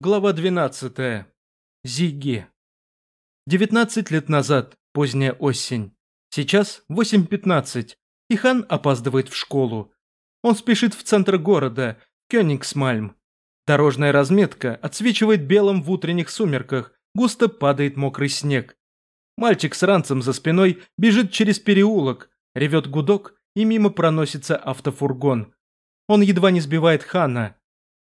Глава 12. Зиги. 19 лет назад, поздняя осень. Сейчас 8.15, и Хан опаздывает в школу. Он спешит в центр города, Кёнигсмальм. Дорожная разметка отсвечивает белым в утренних сумерках, густо падает мокрый снег. Мальчик с ранцем за спиной бежит через переулок, ревет гудок, и мимо проносится автофургон. Он едва не сбивает Хана –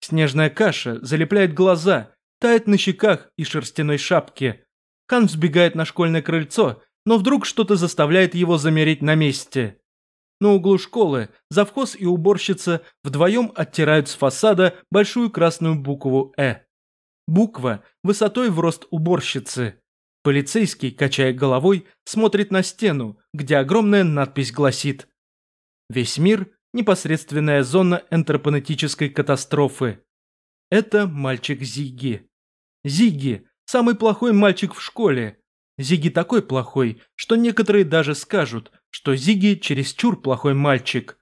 Снежная каша залепляет глаза, тает на щеках и шерстяной шапке. Хан взбегает на школьное крыльцо, но вдруг что-то заставляет его замереть на месте. На углу школы завхоз и уборщица вдвоем оттирают с фасада большую красную букву «Э». Буква высотой в рост уборщицы. Полицейский, качая головой, смотрит на стену, где огромная надпись гласит «Весь мир непосредственная зона энтропонетической катастрофы. Это мальчик Зиги. Зиги – самый плохой мальчик в школе. Зиги такой плохой, что некоторые даже скажут, что Зиги чересчур плохой мальчик.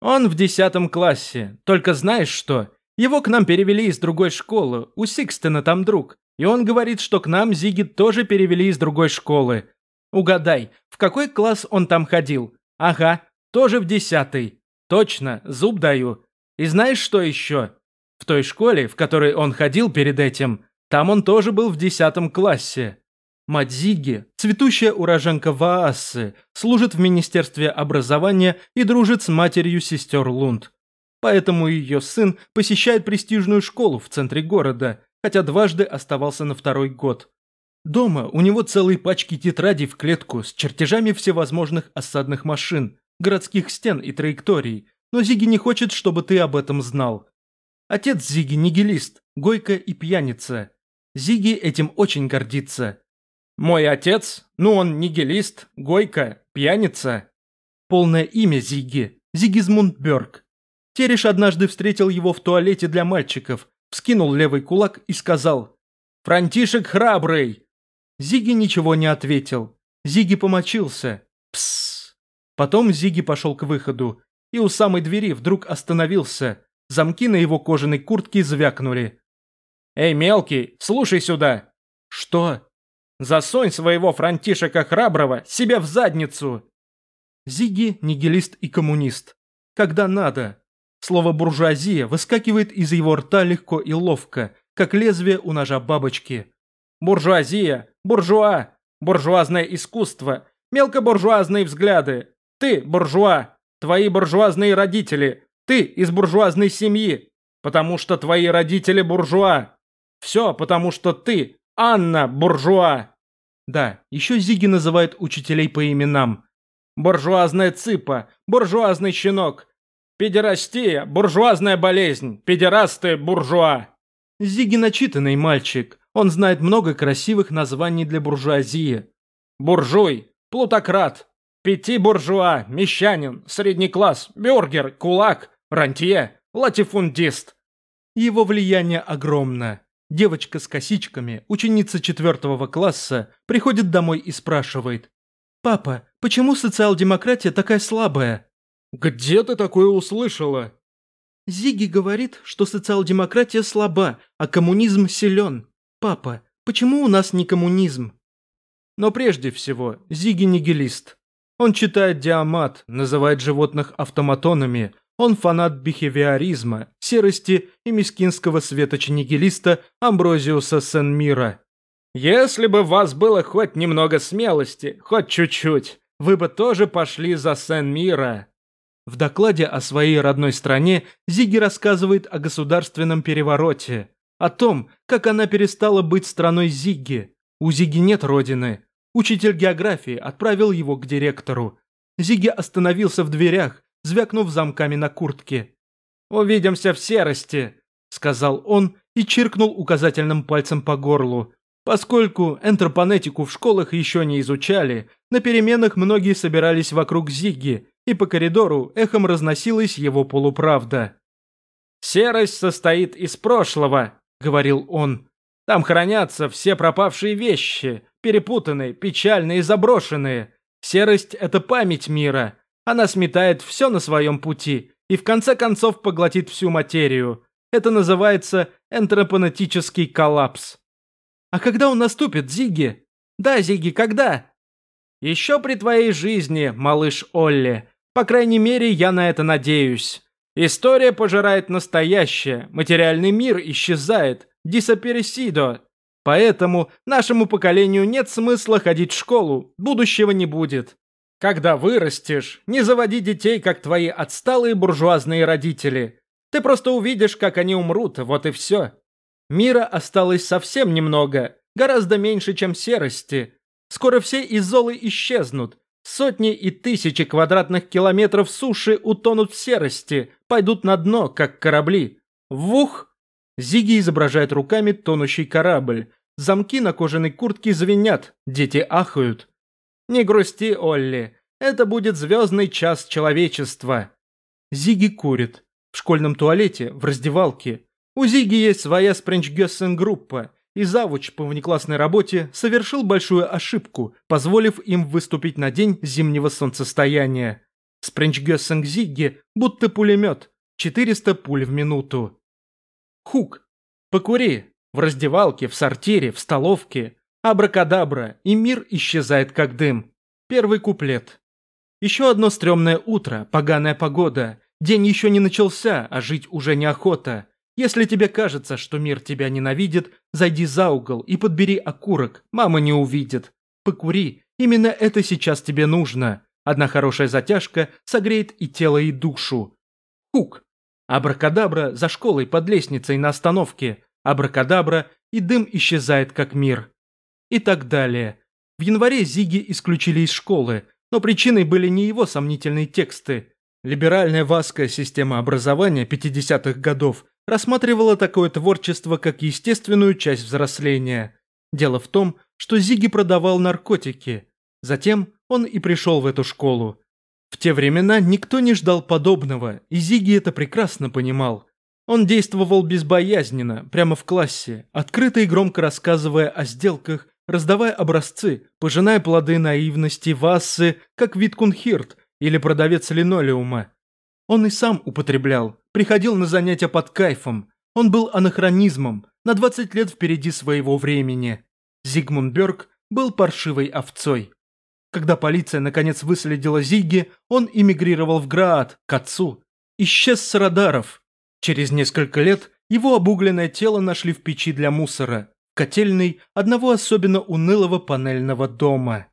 Он в десятом классе, только знаешь что? Его к нам перевели из другой школы, у Сикстена там друг. И он говорит, что к нам Зиги тоже перевели из другой школы. Угадай, в какой класс он там ходил? Ага, тоже в десятый. Точно, зуб даю. И знаешь, что еще? В той школе, в которой он ходил перед этим, там он тоже был в десятом классе. Мать Зиги, цветущая уроженка Ваассы, служит в Министерстве образования и дружит с матерью сестер Лунд. Поэтому ее сын посещает престижную школу в центре города, хотя дважды оставался на второй год. Дома у него целые пачки тетрадей в клетку с чертежами всевозможных осадных машин, городских стен и траекторий, но Зиги не хочет, чтобы ты об этом знал. Отец Зиги нигилист, гойка и пьяница. Зиги этим очень гордится. Мой отец, ну он нигилист, гойка, пьяница. Полное имя Зиги – Зигизмунд Бёрк. Тереш однажды встретил его в туалете для мальчиков, вскинул левый кулак и сказал «Франтишек храбрый!». Зиги ничего не ответил. Зиги помочился. Псс. Потом Зиги пошел к выходу, и у самой двери вдруг остановился. Замки на его кожаной куртке звякнули. «Эй, мелкий, слушай сюда!» «Что?» «Засунь своего Франтишека Храброго себе в задницу!» Зиги – нигилист и коммунист. Когда надо. Слово «буржуазия» выскакивает из его рта легко и ловко, как лезвие у ножа бабочки. Буржуазия, буржуа, буржуазное искусство, мелкобуржуазные взгляды, ты буржуа, твои буржуазные родители, ты из буржуазной семьи, потому что твои родители буржуа. Все потому что ты, Анна, буржуа. Да, еще Зиги называют учителей по именам. Буржуазная цыпа, буржуазный щенок. Педерастия, буржуазная болезнь, педерасты, буржуа. Зиги начитанный мальчик. Он знает много красивых названий для буржуазии. Буржуй, плутократ, Пяти буржуа, мещанин, средний класс, бюргер, кулак, рантье, латифундист. Его влияние огромно. Девочка с косичками, ученица четвертого класса, приходит домой и спрашивает. «Папа, почему социал-демократия такая слабая?» «Где ты такое услышала?» Зиги говорит, что социал-демократия слаба, а коммунизм силен. Папа, почему у нас не коммунизм? Но прежде всего, Зиги нигилист. Он читает диамат, называет животных автоматонами. Он фанат бихевиоризма, серости и мискинского светоча-нигилиста Амброзиуса Сен-Мира. «Если бы у вас было хоть немного смелости, хоть чуть-чуть, вы бы тоже пошли за Сен-Мира». В докладе о своей родной стране Зиги рассказывает о государственном перевороте, о том, как она перестала быть страной Зиги. У Зиги нет родины, Учитель географии отправил его к директору. Зиги остановился в дверях, звякнув замками на куртке. «Увидимся в серости», — сказал он и чиркнул указательным пальцем по горлу. Поскольку энтропонетику в школах еще не изучали, на переменах многие собирались вокруг Зиги, и по коридору эхом разносилась его полуправда. «Серость состоит из прошлого», — говорил он. «Там хранятся все пропавшие вещи, перепутанные, печальные и заброшенные. Серость – это память мира. Она сметает все на своем пути и в конце концов поглотит всю материю. Это называется энтропонетический коллапс. А когда он наступит, Зиги? Да, Зиги, когда? Еще при твоей жизни, малыш Олли. По крайней мере, я на это надеюсь. История пожирает настоящее, материальный мир исчезает, дисапересидо. Поэтому нашему поколению нет смысла ходить в школу, будущего не будет. Когда вырастешь, не заводи детей, как твои отсталые буржуазные родители. Ты просто увидишь, как они умрут, вот и все. Мира осталось совсем немного, гораздо меньше, чем серости. Скоро все изолы исчезнут. Сотни и тысячи квадратных километров суши утонут в серости, пойдут на дно, как корабли. Вух! Зиги изображает руками тонущий корабль. Замки на кожаной куртке звенят, дети ахают. Не грусти, Олли, это будет звездный час человечества. Зиги курит. В школьном туалете, в раздевалке. У Зиги есть своя спринчгессен-группа, и завуч по внеклассной работе совершил большую ошибку, позволив им выступить на день зимнего солнцестояния. Спринчгессен Зигги будто пулемет, 400 пуль в минуту. Хук. Покури. В раздевалке, в сортире, в столовке. Абракадабра, и мир исчезает как дым. Первый куплет. Еще одно стрёмное утро, поганая погода. День еще не начался, а жить уже неохота. Если тебе кажется, что мир тебя ненавидит, зайди за угол и подбери окурок, мама не увидит. Покури, именно это сейчас тебе нужно. Одна хорошая затяжка согреет и тело, и душу. Хук. Абракадабра за школой под лестницей на остановке. Абракадабра, и дым исчезает как мир. И так далее. В январе Зиги исключили из школы, но причиной были не его сомнительные тексты. Либеральная ваская система образования 50-х годов рассматривала такое творчество как естественную часть взросления. Дело в том, что Зиги продавал наркотики. Затем он и пришел в эту школу. В те времена никто не ждал подобного, и Зиги это прекрасно понимал. Он действовал безбоязненно, прямо в классе, открыто и громко рассказывая о сделках раздавая образцы, пожиная плоды наивности Вассы, как Виткунхирт или продавец линолеума. Он и сам употреблял, приходил на занятия под кайфом. Он был анахронизмом, на 20 лет впереди своего времени. Зигмунд Бёрк был паршивой овцой. Когда полиция наконец выследила Зиги, он эмигрировал в Граад, к отцу. Исчез с радаров. Через несколько лет его обугленное тело нашли в печи для мусора котельной одного особенно унылого панельного дома.